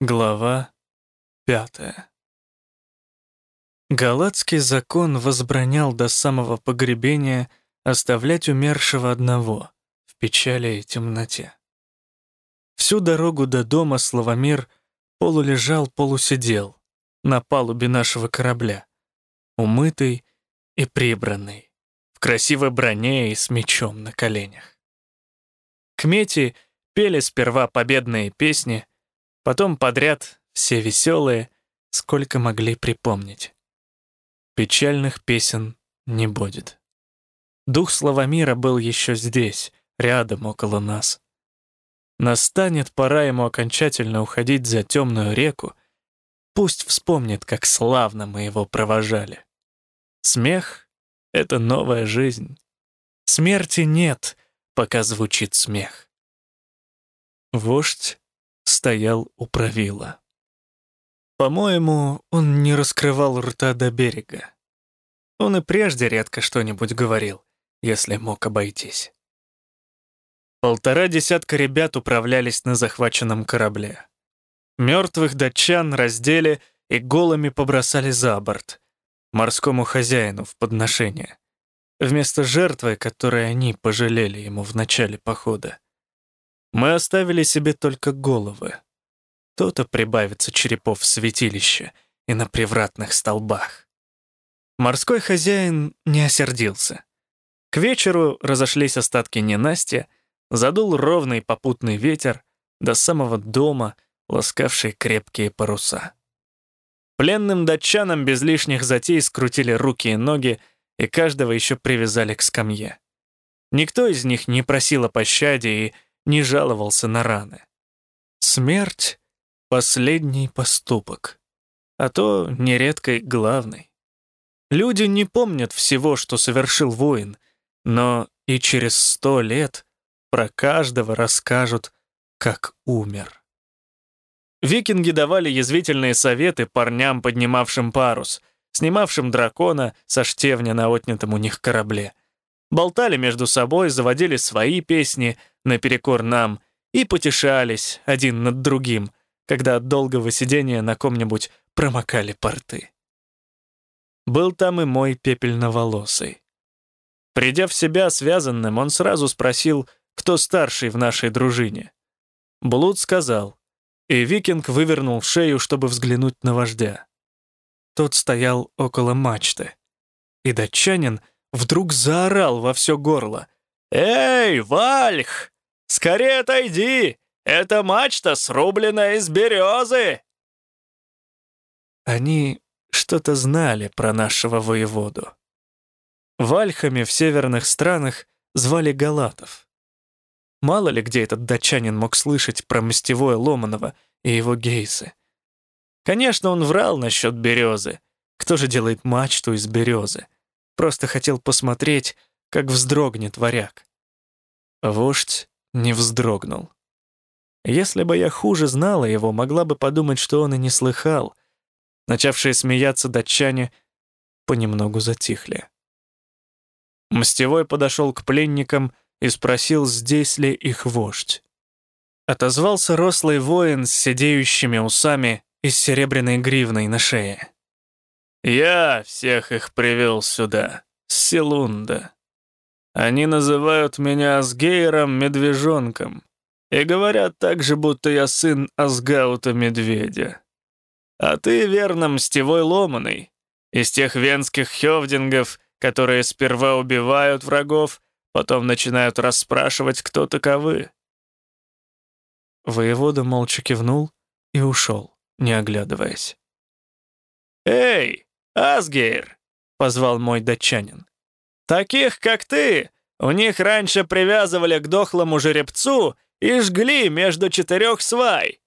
Глава пятая Галатский закон возбранял до самого погребения оставлять умершего одного в печали и темноте. Всю дорогу до дома Славомир полулежал, полусидел на палубе нашего корабля, умытый и прибранный, в красивой броне и с мечом на коленях. Кмети пели сперва победные песни, потом подряд все веселые, сколько могли припомнить. Печальных песен не будет. Дух Славомира был еще здесь, рядом, около нас. Настанет пора ему окончательно уходить за темную реку, пусть вспомнит, как славно мы его провожали. Смех — это новая жизнь. Смерти нет, пока звучит смех. Вождь стоял у правила. По-моему, он не раскрывал рта до берега. Он и прежде редко что-нибудь говорил, если мог обойтись. Полтора десятка ребят управлялись на захваченном корабле. Мертвых датчан раздели и голыми побросали за борт, морскому хозяину в подношение, вместо жертвы, которой они пожалели ему в начале похода. Мы оставили себе только головы. То-то прибавится черепов в святилище и на привратных столбах. Морской хозяин не осердился. К вечеру разошлись остатки ненастья, Задул ровный попутный ветер до самого дома, ласкавший крепкие паруса. Пленным датчанам без лишних затей скрутили руки и ноги, и каждого еще привязали к скамье. Никто из них не просил о пощаде и не жаловался на раны. Смерть — последний поступок, а то нередко и главный. Люди не помнят всего, что совершил воин, но и через сто лет про каждого расскажут, как умер. Викинги давали язвительные советы парням, поднимавшим парус, снимавшим дракона со штевня на отнятом у них корабле. Болтали между собой, заводили свои песни наперекор нам и потешались один над другим, когда от долгого сидения на ком-нибудь промокали порты. Был там и мой пепельноволосый. Придя в себя связанным, он сразу спросил, кто старший в нашей дружине. Блуд сказал, и викинг вывернул шею, чтобы взглянуть на вождя. Тот стоял около мачты. И датчанин вдруг заорал во все горло. «Эй, Вальх! Скорее отойди! Эта мачта срублена из березы!» Они что-то знали про нашего воеводу. Вальхами в северных странах звали галатов. Мало ли где этот датчанин мог слышать про мастевое Ломанова и его гейсы. Конечно, он врал насчет березы. Кто же делает мачту из березы? Просто хотел посмотреть, как вздрогнет варяг. Вождь не вздрогнул. Если бы я хуже знала его, могла бы подумать, что он и не слыхал. Начавшие смеяться датчане понемногу затихли. Мстевой подошел к пленникам и спросил, здесь ли их вождь. Отозвался рослый воин с сидеющими усами и с серебряной гривной на шее. «Я всех их привел сюда, Селунда. Они называют меня Асгейром-медвежонком и говорят также, будто я сын Асгаута-медведя. А ты, верно, мстевой ломаный, из тех венских хевдингов, которые сперва убивают врагов, Потом начинают расспрашивать, кто таковы. Воевода молча кивнул и ушел, не оглядываясь. «Эй, Асгейр!» — позвал мой датчанин. «Таких, как ты, у них раньше привязывали к дохлому жеребцу и жгли между четырех свай».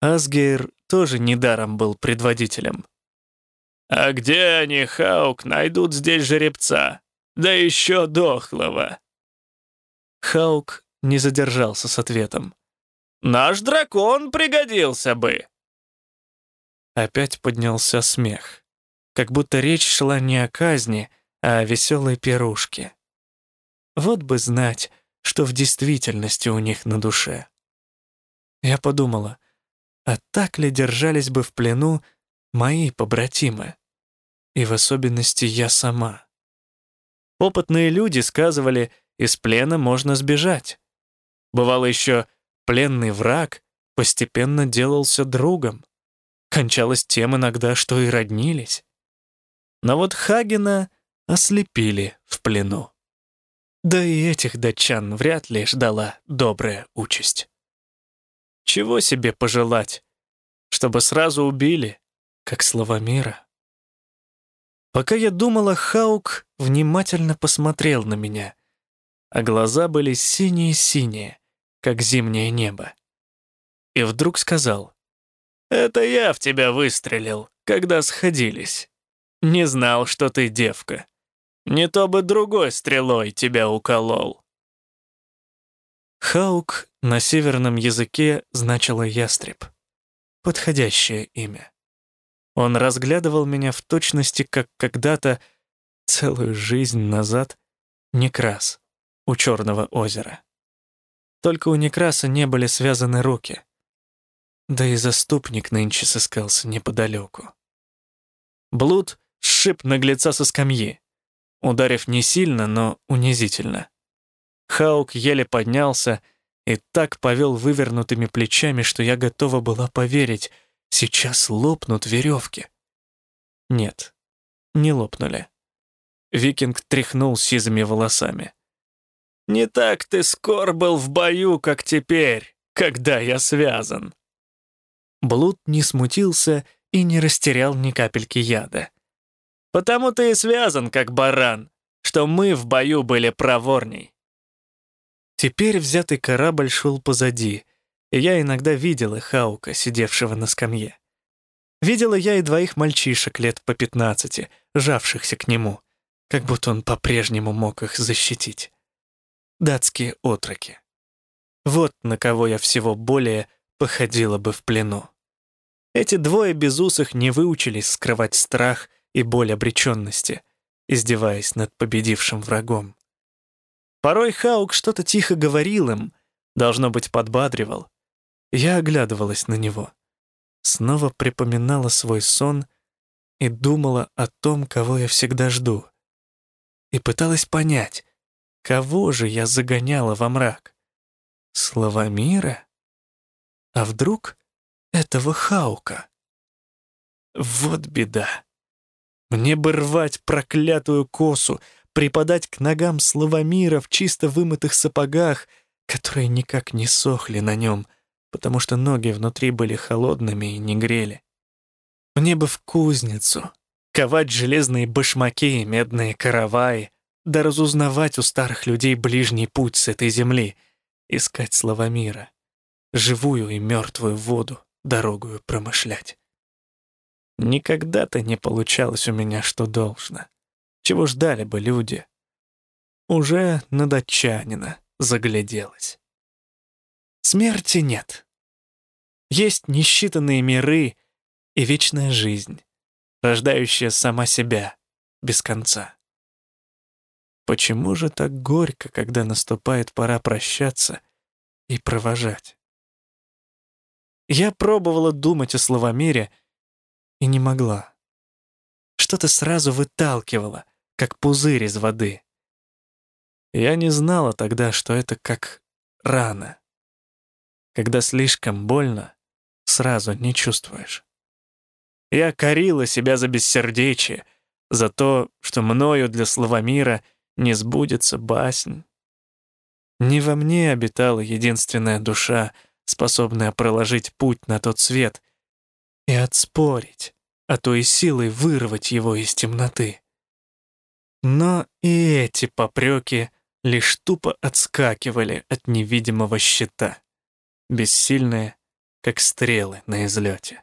Асгейр тоже недаром был предводителем. «А где они, Хаук, найдут здесь жеребца? Да еще дохлого!» Хаук не задержался с ответом. «Наш дракон пригодился бы!» Опять поднялся смех. Как будто речь шла не о казни, а о веселой пирушке. Вот бы знать, что в действительности у них на душе. Я подумала, а так ли держались бы в плену мои побратимы? И в особенности я сама. Опытные люди сказывали, из плена можно сбежать. Бывало еще, пленный враг постепенно делался другом. Кончалось тем иногда, что и роднились. Но вот Хагена ослепили в плену. Да и этих датчан вряд ли ждала добрая участь. Чего себе пожелать? Чтобы сразу убили, как Славомира. Пока я думала, Хаук внимательно посмотрел на меня, а глаза были синие-синие, как зимнее небо. И вдруг сказал, «Это я в тебя выстрелил, когда сходились. Не знал, что ты девка. Не то бы другой стрелой тебя уколол». Хаук на северном языке значило «ястреб». Подходящее имя. Он разглядывал меня в точности, как когда-то, целую жизнь назад, Некрас у Черного озера. Только у Некраса не были связаны руки. Да и заступник нынче сыскался неподалеку. Блуд сшиб наглеца со скамьи, ударив не сильно, но унизительно. Хаук еле поднялся и так повел вывернутыми плечами, что я готова была поверить, сейчас лопнут веревки. Нет, не лопнули. Викинг тряхнул сизыми волосами. «Не так ты скор был в бою, как теперь, когда я связан». Блуд не смутился и не растерял ни капельки яда. «Потому ты и связан, как баран, что мы в бою были проворней. Теперь взятый корабль шел позади, и я иногда видела Хаука, сидевшего на скамье. Видела я и двоих мальчишек лет по пятнадцати, жавшихся к нему, как будто он по-прежнему мог их защитить. Датские отроки. Вот на кого я всего более походила бы в плену. Эти двое безусых не выучились скрывать страх и боль обреченности, издеваясь над победившим врагом. Порой Хаук что-то тихо говорил им, должно быть, подбадривал. Я оглядывалась на него. Снова припоминала свой сон и думала о том, кого я всегда жду. И пыталась понять, кого же я загоняла во мрак. Славомира? А вдруг этого Хаука? Вот беда. Мне бы рвать проклятую косу, припадать к ногам Славомира в чисто вымытых сапогах, которые никак не сохли на нем, потому что ноги внутри были холодными и не грели. Мне бы в кузницу, ковать железные башмаки и медные караваи, да разузнавать у старых людей ближний путь с этой земли, искать Славомира, живую и мертвую воду, дорогую промышлять. Никогда-то не получалось у меня, что должно. Чего ждали бы люди? Уже на датчанина загляделась. Смерти нет. Есть несчитанные миры и вечная жизнь, рождающая сама себя без конца. Почему же так горько, когда наступает пора прощаться и провожать? Я пробовала думать о словомире и не могла. Что-то сразу выталкивало, как пузырь из воды. Я не знала тогда, что это как рана. Когда слишком больно, сразу не чувствуешь. Я корила себя за бессердечие, за то, что мною для Славомира не сбудется баснь. Не во мне обитала единственная душа, способная проложить путь на тот свет и отспорить, а то и силой вырвать его из темноты. Но и эти попреки лишь тупо отскакивали от невидимого щита, бессильные, как стрелы на излете.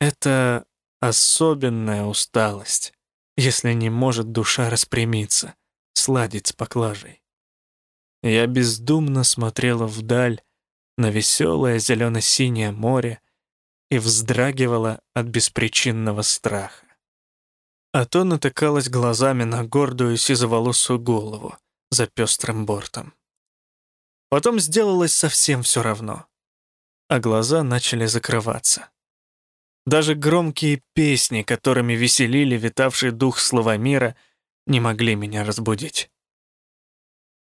Это особенная усталость, если не может душа распрямиться, сладить с поклажей. Я бездумно смотрела вдаль на веселое зелено-синее море и вздрагивала от беспричинного страха а то натыкалась глазами на гордую сизоволосую голову за пестрым бортом. Потом сделалось совсем все равно. а глаза начали закрываться. Даже громкие песни, которыми веселили витавший дух Славомира, не могли меня разбудить.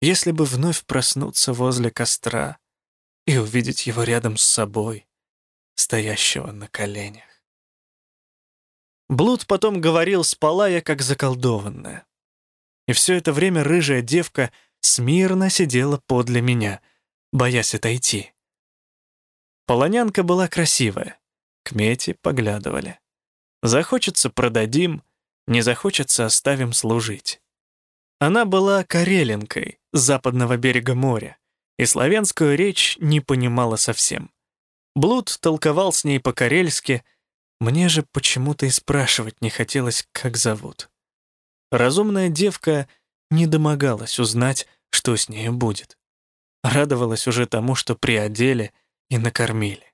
Если бы вновь проснуться возле костра и увидеть его рядом с собой, стоящего на коленях. Блуд потом говорил, спала я как заколдованная. И все это время рыжая девка смирно сидела подле меня, боясь отойти. Полонянка была красивая, к Мете поглядывали. Захочется — продадим, не захочется — оставим служить. Она была карелинкой с западного берега моря, и славянскую речь не понимала совсем. Блуд толковал с ней по-карельски, мне же почему-то и спрашивать не хотелось, как зовут. Разумная девка не домогалась узнать, что с нею будет. Радовалась уже тому, что приодели и накормили.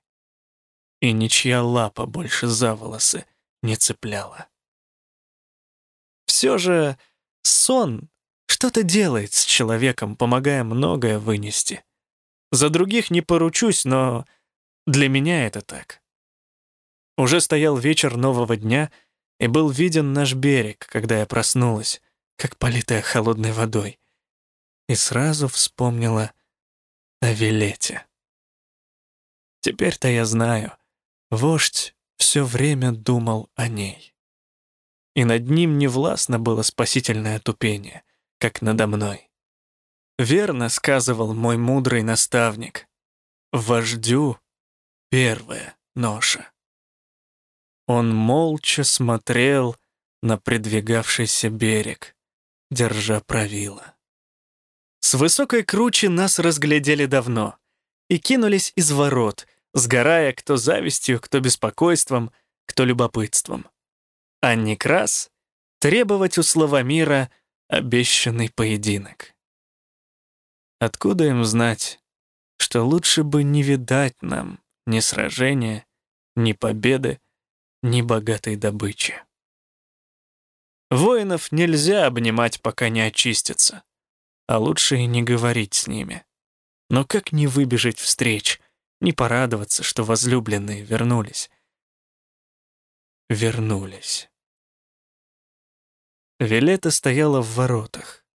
И ничья лапа больше за волосы не цепляла. Все же сон что-то делает с человеком, помогая многое вынести. За других не поручусь, но для меня это так. Уже стоял вечер нового дня, и был виден наш берег, когда я проснулась, как политая холодной водой, и сразу вспомнила о Вилете. Теперь-то я знаю, вождь все время думал о ней. И над ним не властно было спасительное тупение, как надо мной. Верно сказывал мой мудрый наставник, вождю первая ноша. Он молча смотрел на придвигавшийся берег, держа правила. С высокой кручи нас разглядели давно и кинулись из ворот, сгорая кто завистью, кто беспокойством, кто любопытством. А Некрас — требовать у Славомира обещанный поединок. Откуда им знать, что лучше бы не видать нам ни сражения, ни победы, ни богатой добычи. Воинов нельзя обнимать, пока не очистятся, а лучше и не говорить с ними. Но как не выбежать встреч, не порадоваться, что возлюбленные вернулись? Вернулись. Вилета стояла в воротах.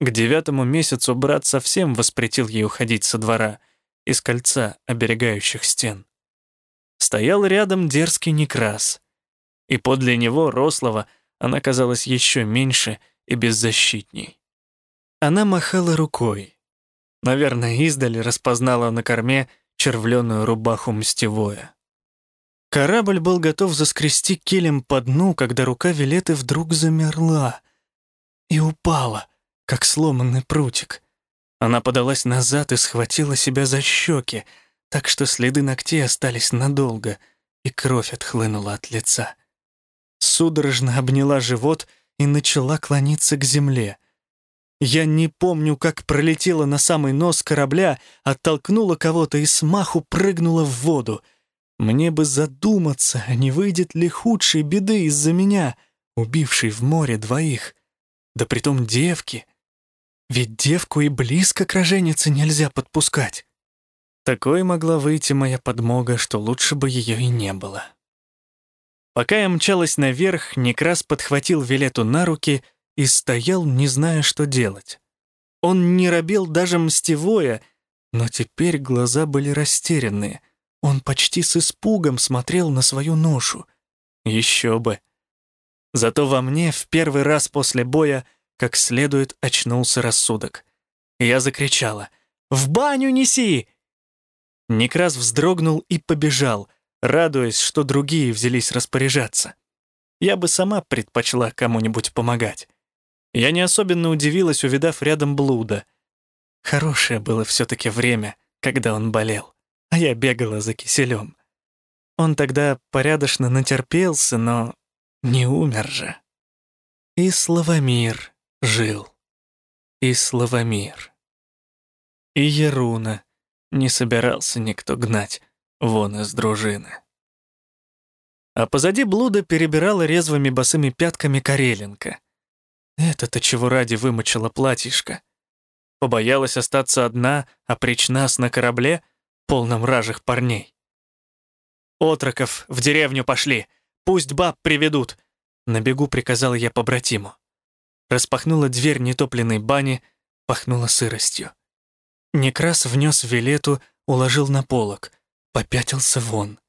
К девятому месяцу брат совсем воспретил ей уходить со двора, из кольца оберегающих стен стоял рядом дерзкий Некрас, и подле него, рослого, она казалась еще меньше и беззащитней. Она махала рукой. Наверное, издали распознала на корме червленую рубаху мстевое. Корабль был готов заскрести килем по дну, когда рука Вилеты вдруг замерла и упала, как сломанный прутик. Она подалась назад и схватила себя за щеки, так что следы ногтей остались надолго, и кровь отхлынула от лица. Судорожно обняла живот и начала клониться к земле. Я не помню, как пролетела на самый нос корабля, оттолкнула кого-то и смаху прыгнула в воду. Мне бы задуматься, не выйдет ли худшей беды из-за меня, убившей в море двоих. Да притом девки. Ведь девку и близко к роженице нельзя подпускать. Такой могла выйти моя подмога, что лучше бы ее и не было. Пока я мчалась наверх, Некрас подхватил Вилету на руки и стоял, не зная, что делать. Он не робил даже мстевое, но теперь глаза были растерянные. Он почти с испугом смотрел на свою ношу. Еще бы. Зато во мне в первый раз после боя как следует очнулся рассудок. Я закричала «В баню неси! Некрас вздрогнул и побежал, радуясь, что другие взялись распоряжаться. Я бы сама предпочла кому-нибудь помогать. Я не особенно удивилась, увидав рядом блуда. Хорошее было все-таки время, когда он болел, а я бегала за киселем. Он тогда порядочно натерпелся, но не умер же. И Славомир жил. И Славомир. И Еруна не собирался никто гнать вон из дружины. А позади блуда перебирала резвыми босыми пятками Кареленко. Это-то чего ради вымочила платьишко. Побоялась остаться одна, а причь нас на корабле? Полном ражих парней. «Отроков в деревню пошли! Пусть баб приведут!» На бегу приказал я побратиму. Распахнула дверь нетопленной бани, пахнула сыростью. Некрас внес Вилету, уложил на полок, попятился вон.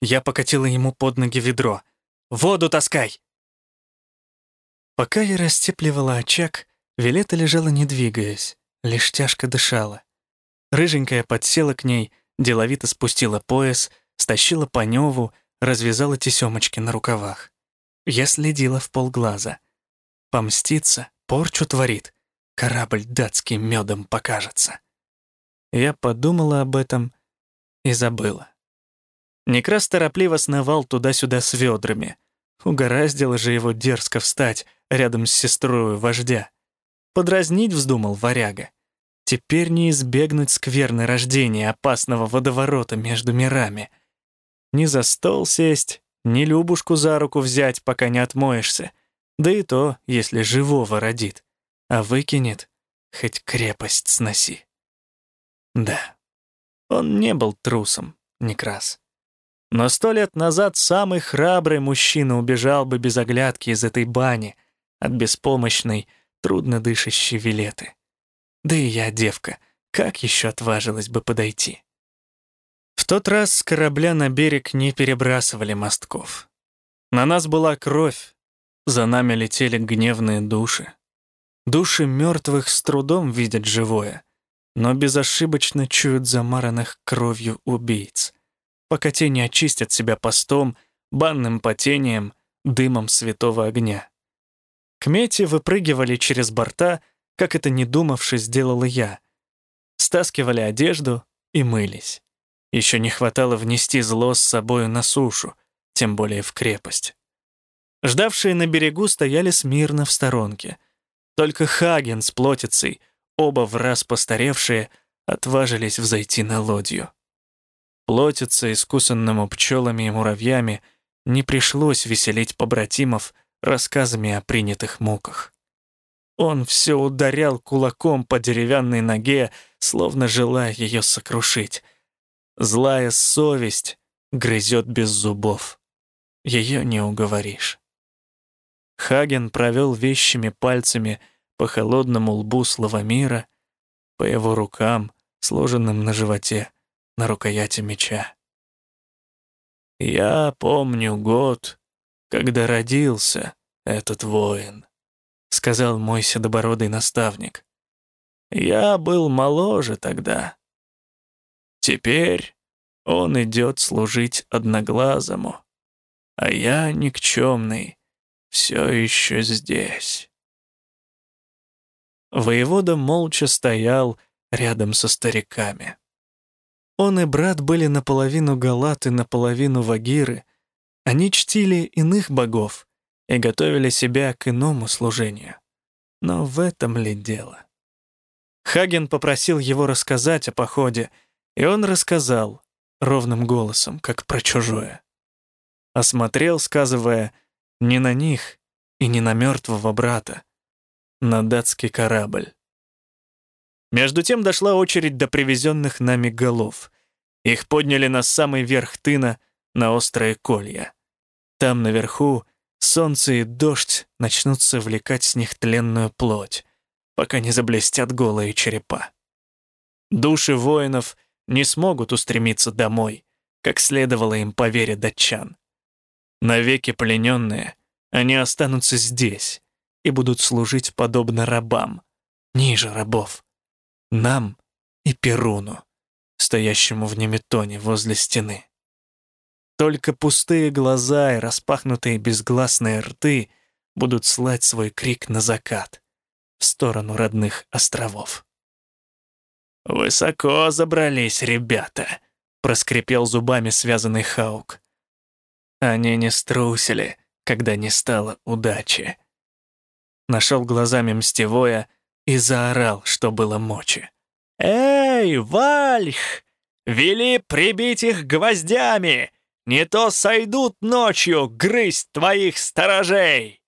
Я покатила ему под ноги ведро. «Воду таскай!» Пока я растепливала очаг, Вилета лежала не двигаясь, лишь тяжко дышала. Рыженькая подсела к ней, деловито спустила пояс, стащила по неву, развязала тесемочки на рукавах. Я следила в полглаза. Помстится, порчу творит, корабль датский медом покажется. Я подумала об этом и забыла. Некрас торопливо сновал туда-сюда с ведрами. Угораздило же его дерзко встать рядом с сестрой вождя. Подразнить вздумал варяга. Теперь не избегнуть скверны рождения опасного водоворота между мирами. Ни за стол сесть, ни Любушку за руку взять, пока не отмоешься. Да и то, если живого родит. А выкинет, хоть крепость сноси. Да, он не был трусом, Некрас. Но сто лет назад самый храбрый мужчина убежал бы без оглядки из этой бани от беспомощной, трудно дышащей Вилеты. Да и я, девка, как еще отважилась бы подойти? В тот раз с корабля на берег не перебрасывали мостков. На нас была кровь, за нами летели гневные души. Души мертвых с трудом видят живое, но безошибочно чуют замаранных кровью убийц, пока те не очистят себя постом, банным потением, дымом святого огня. К мете выпрыгивали через борта — как это не думавши сделала я. Стаскивали одежду и мылись. Еще не хватало внести зло с собою на сушу, тем более в крепость. Ждавшие на берегу стояли смирно в сторонке. Только Хаген с плотицей, оба в раз постаревшие, отважились взойти на лодью. Плотице, искусанному пчелами и муравьями, не пришлось веселить побратимов рассказами о принятых муках. Он все ударял кулаком по деревянной ноге, словно желая ее сокрушить. Злая совесть грызет без зубов. Ее не уговоришь. Хаген провел вещими пальцами по холодному лбу Славомира, по его рукам, сложенным на животе, на рукояти меча. «Я помню год, когда родился этот воин», — сказал мой седобородый наставник. «Я был моложе тогда. Теперь он идет служить одноглазому, а я никчемный, все еще здесь». Воевода молча стоял рядом со стариками. Он и брат были наполовину галаты, наполовину вагиры. Они чтили иных богов, и готовили себя к иному служению. Но в этом ли дело? Хаген попросил его рассказать о походе, и он рассказал ровным голосом, как про чужое. Осмотрел, сказывая, не на них и не на мертвого брата, на датский корабль. Между тем дошла очередь до привезенных нами голов. Их подняли на самый верх тына, на острые колья. Там наверху Солнце и дождь начнут совлекать с них тленную плоть, пока не заблестят голые черепа. Души воинов не смогут устремиться домой, как следовало им по вере датчан. Навеки плененные, они останутся здесь и будут служить подобно рабам, ниже рабов, нам и Перуну, стоящему в Неметоне возле стены. Только пустые глаза и распахнутые безгласные рты будут слать свой крик на закат, в сторону родных островов. «Высоко забрались ребята», — проскрипел зубами связанный Хаук. Они не струсили, когда не стало удачи. Нашел глазами мстевое и заорал, что было мочи. «Эй, Вальх! Вели прибить их гвоздями! Не то сойдут ночью грызть твоих сторожей!»